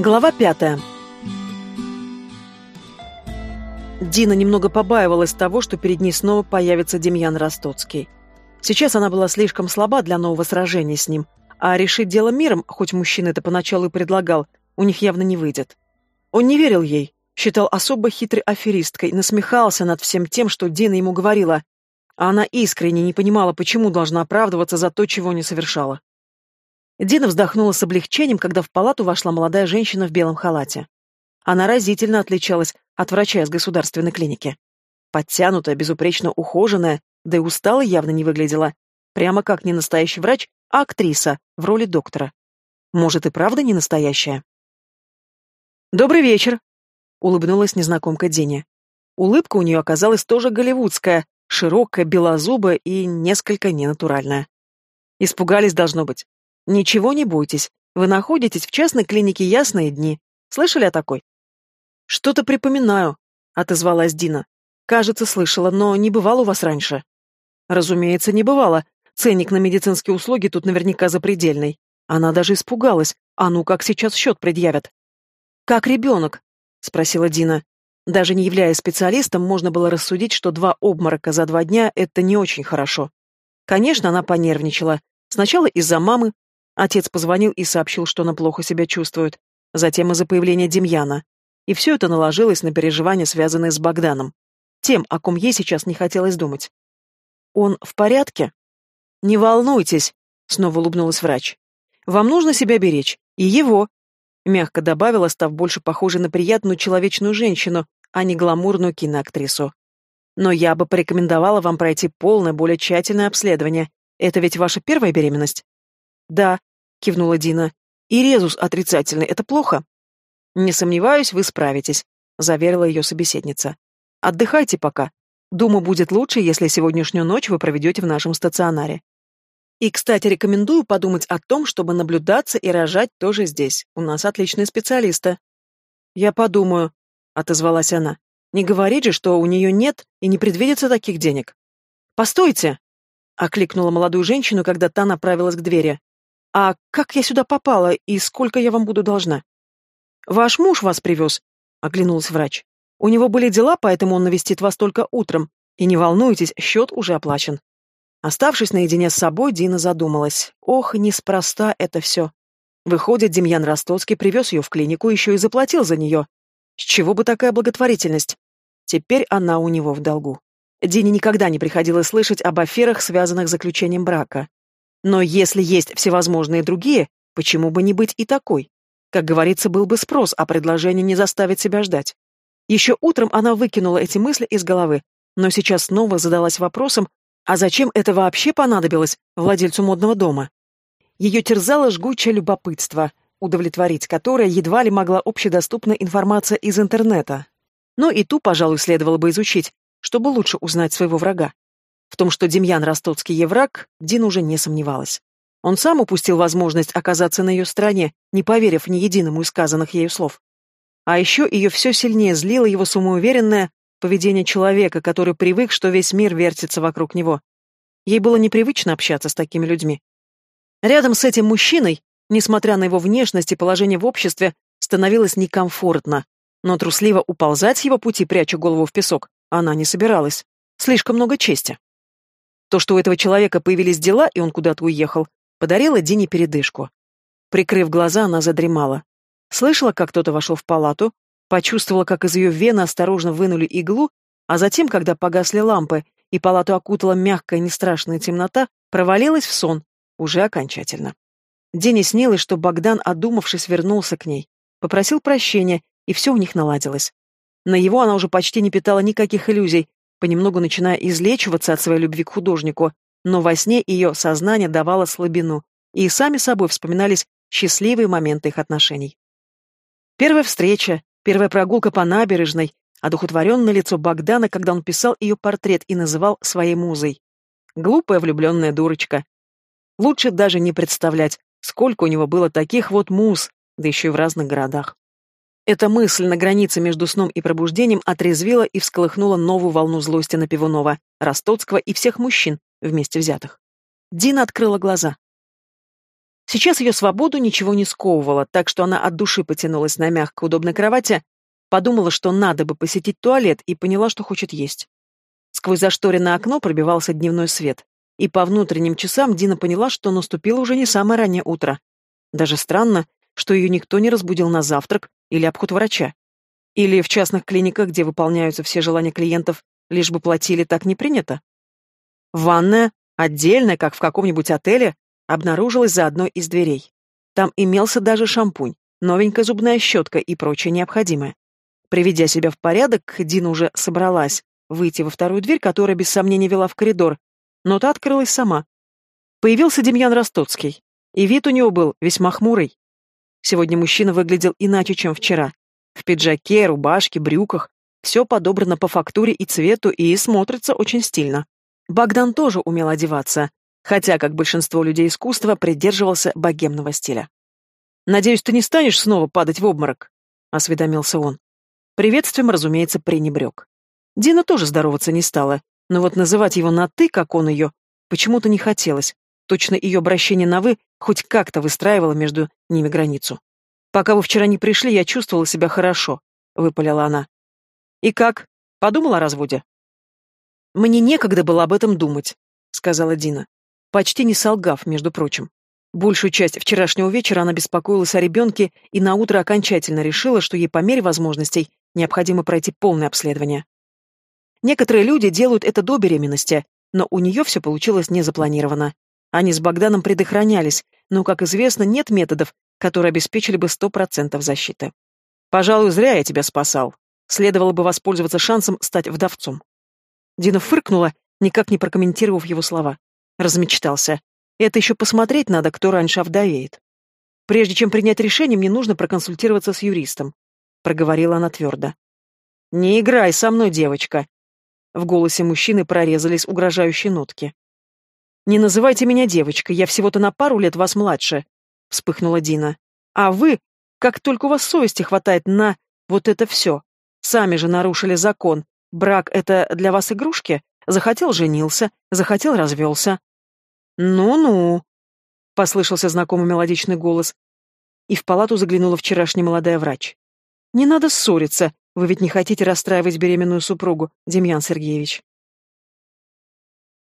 Глава пятая. Дина немного побаивалась того, что перед ней снова появится Демьян Ростоцкий. Сейчас она была слишком слаба для нового сражения с ним, а решить дело миром, хоть мужчина это поначалу и предлагал, у них явно не выйдет. Он не верил ей, считал особо хитрой аферисткой, насмехался над всем тем, что Дина ему говорила, а она искренне не понимала, почему должна оправдываться за то, чего не совершала. Дина вздохнула с облегчением, когда в палату вошла молодая женщина в белом халате. Она разительно отличалась от врача из государственной клиники. Подтянутая, безупречно ухоженная, да и устала явно не выглядела. Прямо как не настоящий врач, а актриса в роли доктора. Может, и правда не настоящая? «Добрый вечер!» — улыбнулась незнакомка Дине. Улыбка у нее оказалась тоже голливудская, широкая, белозубая и несколько ненатуральная. Испугались, должно быть. Ничего не бойтесь. Вы находитесь в частной клинике «Ясные дни». Слышали о такой? Что-то припоминаю, отозвалась Дина. Кажется, слышала, но не бывало у вас раньше. Разумеется, не бывало. Ценник на медицинские услуги тут наверняка запредельный. Она даже испугалась. А ну как сейчас счет предъявят? Как ребенок? спросила Дина. Даже не являясь специалистом, можно было рассудить, что два обморока за два дня – это не очень хорошо. Конечно, она понервничала. Сначала из-за мамы, Отец позвонил и сообщил, что она плохо себя чувствует. Затем из-за появления Демьяна. И все это наложилось на переживания, связанные с Богданом. Тем, о ком ей сейчас не хотелось думать. «Он в порядке?» «Не волнуйтесь», — снова улыбнулась врач. «Вам нужно себя беречь. И его». Мягко добавила, став больше похожей на приятную человечную женщину, а не гламурную киноактрису. «Но я бы порекомендовала вам пройти полное, более тщательное обследование. Это ведь ваша первая беременность?» «Да», — кивнула Дина. «И резус отрицательный — это плохо?» «Не сомневаюсь, вы справитесь», — заверила ее собеседница. «Отдыхайте пока. Думаю, будет лучше, если сегодняшнюю ночь вы проведете в нашем стационаре. И, кстати, рекомендую подумать о том, чтобы наблюдаться и рожать тоже здесь. У нас отличные специалисты». «Я подумаю», — отозвалась она. «Не говорит же, что у нее нет и не предвидится таких денег». «Постойте!» — окликнула молодую женщину, когда та направилась к двери. «А как я сюда попала и сколько я вам буду должна?» «Ваш муж вас привез», — оглянулась врач. «У него были дела, поэтому он навестит вас только утром. И не волнуйтесь, счет уже оплачен». Оставшись наедине с собой, Дина задумалась. Ох, неспроста это все. Выходит, Демьян Ростоцкий привез ее в клинику, еще и заплатил за нее. С чего бы такая благотворительность? Теперь она у него в долгу. Дине никогда не приходилось слышать об аферах, связанных с заключением брака. Но если есть всевозможные другие, почему бы не быть и такой? Как говорится, был бы спрос, а предложение не заставит себя ждать. Еще утром она выкинула эти мысли из головы, но сейчас снова задалась вопросом, а зачем это вообще понадобилось владельцу модного дома? Ее терзало жгучее любопытство, удовлетворить которое едва ли могла общедоступна информация из интернета. Но и ту, пожалуй, следовало бы изучить, чтобы лучше узнать своего врага. В том, что Демьян Ростоцкий еврак, Дина уже не сомневалась. Он сам упустил возможность оказаться на ее стороне, не поверив ни единому из сказанных ею слов. А еще ее все сильнее злило его самоуверенное поведение человека, который привык, что весь мир вертится вокруг него. Ей было непривычно общаться с такими людьми. Рядом с этим мужчиной, несмотря на его внешность и положение в обществе, становилось некомфортно. Но трусливо уползать с его пути, пряча голову в песок, она не собиралась. Слишком много чести. То, что у этого человека появились дела, и он куда-то уехал, подарило Дине передышку. Прикрыв глаза, она задремала. Слышала, как кто-то вошел в палату, почувствовала, как из ее вены осторожно вынули иглу, а затем, когда погасли лампы и палату окутала мягкая, нестрашная темнота, провалилась в сон, уже окончательно. Дине снилось, что Богдан, одумавшись, вернулся к ней, попросил прощения, и все у них наладилось. На его она уже почти не питала никаких иллюзий, понемногу начиная излечиваться от своей любви к художнику, но во сне ее сознание давало слабину, и сами собой вспоминались счастливые моменты их отношений. Первая встреча, первая прогулка по набережной, одухотворенное лицо Богдана, когда он писал ее портрет и называл своей музой. Глупая влюбленная дурочка. Лучше даже не представлять, сколько у него было таких вот муз, да еще и в разных городах. Эта мысль на границе между сном и пробуждением отрезвила и всколыхнула новую волну злости на Пивунова, Ростоцкого и всех мужчин вместе взятых. Дина открыла глаза. Сейчас ее свободу ничего не сковывало, так что она от души потянулась на мягкой удобной кровати, подумала, что надо бы посетить туалет, и поняла, что хочет есть. Сквозь зашторенное окно пробивался дневной свет, и по внутренним часам Дина поняла, что наступило уже не самое раннее утро. Даже странно, что ее никто не разбудил на завтрак или обход врача. Или в частных клиниках, где выполняются все желания клиентов, лишь бы платили, так не принято. Ванная, отдельная, как в каком-нибудь отеле, обнаружилась за одной из дверей. Там имелся даже шампунь, новенькая зубная щетка и прочее необходимое. Приведя себя в порядок, Дина уже собралась выйти во вторую дверь, которая без сомнения вела в коридор, но та открылась сама. Появился Демьян Ростоцкий, и вид у него был весьма хмурый. Сегодня мужчина выглядел иначе, чем вчера. В пиджаке, рубашке, брюках. Все подобрано по фактуре и цвету и смотрится очень стильно. Богдан тоже умел одеваться, хотя, как большинство людей искусства, придерживался богемного стиля. «Надеюсь, ты не станешь снова падать в обморок?» — осведомился он. Приветствием, разумеется, пренебрег. Дина тоже здороваться не стала, но вот называть его на «ты», как он ее, почему-то не хотелось, Точно ее обращение на «вы» хоть как-то выстраивало между ними границу. «Пока вы вчера не пришли, я чувствовала себя хорошо», — выпалила она. «И как? Подумала о разводе?» «Мне некогда было об этом думать», — сказала Дина, почти не солгав, между прочим. Большую часть вчерашнего вечера она беспокоилась о ребенке и наутро окончательно решила, что ей по мере возможностей необходимо пройти полное обследование. Некоторые люди делают это до беременности, но у нее все получилось незапланированно. Они с Богданом предохранялись, но, как известно, нет методов, которые обеспечили бы сто процентов защиты. «Пожалуй, зря я тебя спасал. Следовало бы воспользоваться шансом стать вдовцом». Дина фыркнула, никак не прокомментировав его слова. Размечтался. «Это еще посмотреть надо, кто раньше овдовеет. Прежде чем принять решение, мне нужно проконсультироваться с юристом», — проговорила она твердо. «Не играй со мной, девочка!» В голосе мужчины прорезались угрожающие нотки. «Не называйте меня девочкой, я всего-то на пару лет вас младше», — вспыхнула Дина. «А вы, как только у вас совести хватает на вот это все, сами же нарушили закон. Брак — это для вас игрушки? Захотел — женился, захотел — развелся». «Ну-ну», — послышался знакомый мелодичный голос, и в палату заглянула вчерашняя молодая врач. «Не надо ссориться, вы ведь не хотите расстраивать беременную супругу, Демьян Сергеевич».